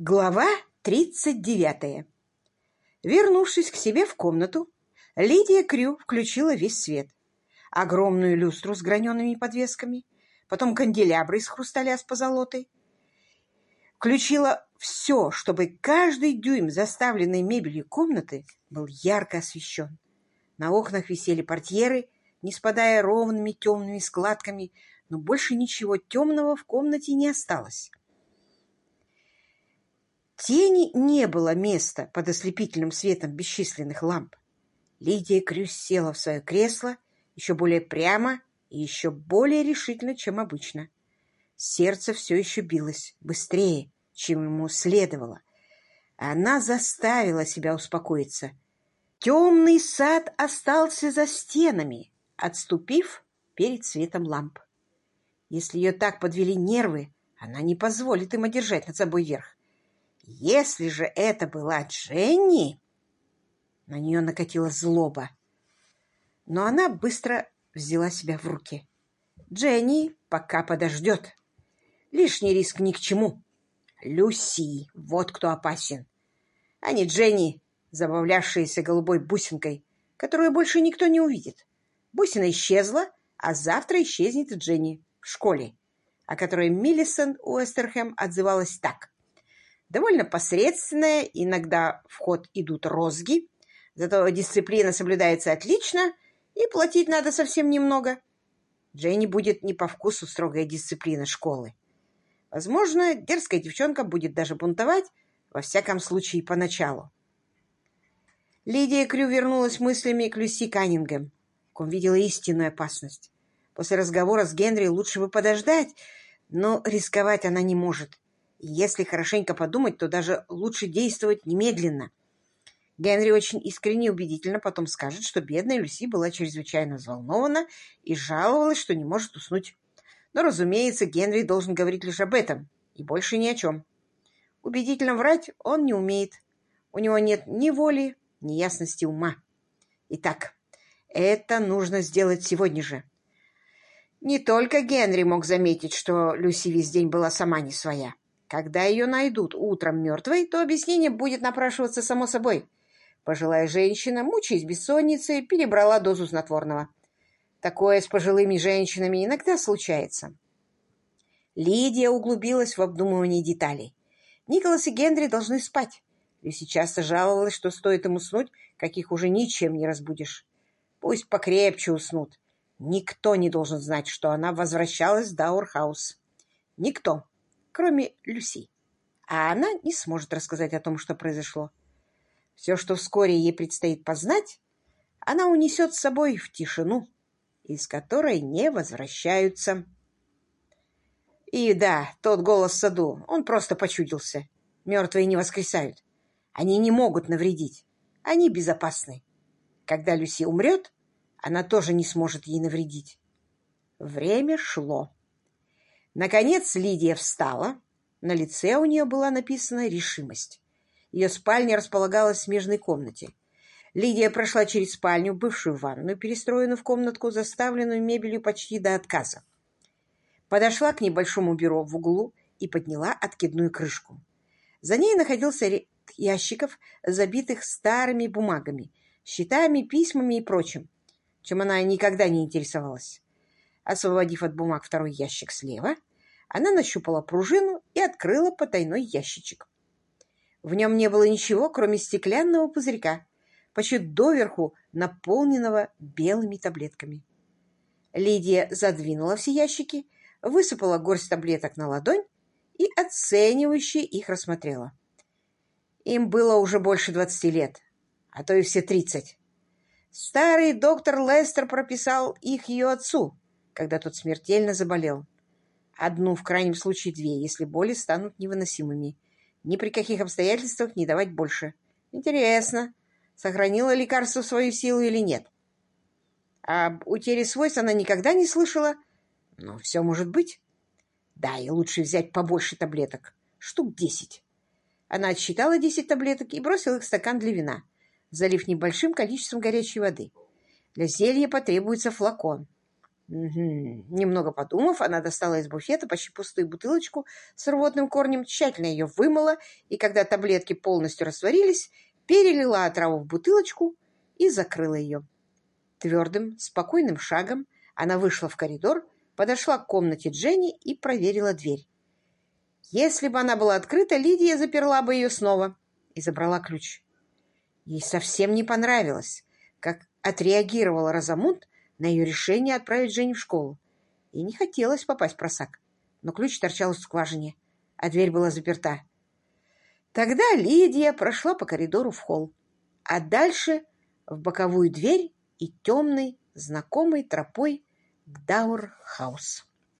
Глава тридцать девятая. Вернувшись к себе в комнату, Лидия Крю включила весь свет. Огромную люстру с граненными подвесками, потом канделябры из хрусталя с позолотой. Включила все, чтобы каждый дюйм заставленной мебелью комнаты был ярко освещен. На окнах висели портьеры, не спадая ровными темными складками, но больше ничего темного в комнате не осталось. Тени не было места под ослепительным светом бесчисленных ламп. Лидия Крюс села в свое кресло еще более прямо и еще более решительно, чем обычно. Сердце все еще билось быстрее, чем ему следовало. Она заставила себя успокоиться. Темный сад остался за стенами, отступив перед светом ламп. Если ее так подвели нервы, она не позволит им одержать над собой верх. Если же это была Дженни... На нее накатила злоба. Но она быстро взяла себя в руки. Дженни пока подождет. Лишний риск ни к чему. Люси, вот кто опасен. А не Дженни, забавлявшаяся голубой бусинкой, которую больше никто не увидит. Бусина исчезла, а завтра исчезнет Дженни в школе, о которой Миллисон Уэстерхэм отзывалась так довольно посредственная, иногда в ход идут розги, зато дисциплина соблюдается отлично, и платить надо совсем немного. Дженни будет не по вкусу строгая дисциплина школы. Возможно, дерзкая девчонка будет даже бунтовать, во всяком случае, поначалу. Лидия Крю вернулась мыслями к Люси Каннингем. Он видела истинную опасность. После разговора с Генри лучше бы подождать, но рисковать она не может. Если хорошенько подумать, то даже лучше действовать немедленно. Генри очень искренне и убедительно потом скажет, что бедная Люси была чрезвычайно взволнована и жаловалась, что не может уснуть. Но, разумеется, Генри должен говорить лишь об этом и больше ни о чем. Убедительно врать он не умеет. У него нет ни воли, ни ясности ума. Итак, это нужно сделать сегодня же. Не только Генри мог заметить, что Люси весь день была сама не своя. Когда ее найдут утром мертвой, то объяснение будет напрашиваться само собой. Пожилая женщина, мучаясь бессонницей, перебрала дозу снотворного. Такое с пожилыми женщинами иногда случается. Лидия углубилась в обдумывание деталей. Николас и Генри должны спать. Люси часто жаловалась, что стоит им уснуть, каких уже ничем не разбудишь. Пусть покрепче уснут. Никто не должен знать, что она возвращалась в Даурхаус. Никто кроме Люси. А она не сможет рассказать о том, что произошло. Все, что вскоре ей предстоит познать, она унесет с собой в тишину, из которой не возвращаются. И да, тот голос в саду, он просто почудился. Мертвые не воскресают. Они не могут навредить. Они безопасны. Когда Люси умрет, она тоже не сможет ей навредить. Время шло. Наконец Лидия встала. На лице у нее была написана решимость. Ее спальня располагалась в смежной комнате. Лидия прошла через спальню, бывшую ванную, перестроенную в комнатку, заставленную мебелью почти до отказа. Подошла к небольшому бюро в углу и подняла откидную крышку. За ней находился ряд ящиков, забитых старыми бумагами, счетами, письмами и прочим, чем она никогда не интересовалась. Освободив от бумаг второй ящик слева, она нащупала пружину и открыла потайной ящичек. В нем не было ничего, кроме стеклянного пузырька, почти доверху наполненного белыми таблетками. Лидия задвинула все ящики, высыпала горсть таблеток на ладонь и оценивающе их рассмотрела. Им было уже больше двадцати лет, а то и все тридцать. Старый доктор Лестер прописал их ее отцу, когда тот смертельно заболел. Одну, в крайнем случае две, если боли станут невыносимыми. Ни при каких обстоятельствах не давать больше. Интересно, сохранила лекарство свою силу или нет? Об утере свойств она никогда не слышала. Но все может быть. Да, и лучше взять побольше таблеток. Штук десять. Она отсчитала десять таблеток и бросила их в стакан для вина, залив небольшим количеством горячей воды. Для зелья потребуется флакон. Немного подумав, она достала из буфета почти пустую бутылочку с рвотным корнем, тщательно ее вымыла, и когда таблетки полностью растворились, перелила отраву в бутылочку и закрыла ее. Твердым, спокойным шагом она вышла в коридор, подошла к комнате Дженни и проверила дверь. Если бы она была открыта, Лидия заперла бы ее снова и забрала ключ. Ей совсем не понравилось, как отреагировала Розамунд на ее решение отправить Женю в школу. Ей не хотелось попасть в просак, но ключ торчал в скважине, а дверь была заперта. Тогда Лидия прошла по коридору в холл, а дальше в боковую дверь и темной, знакомой тропой к Дауэр-хаус.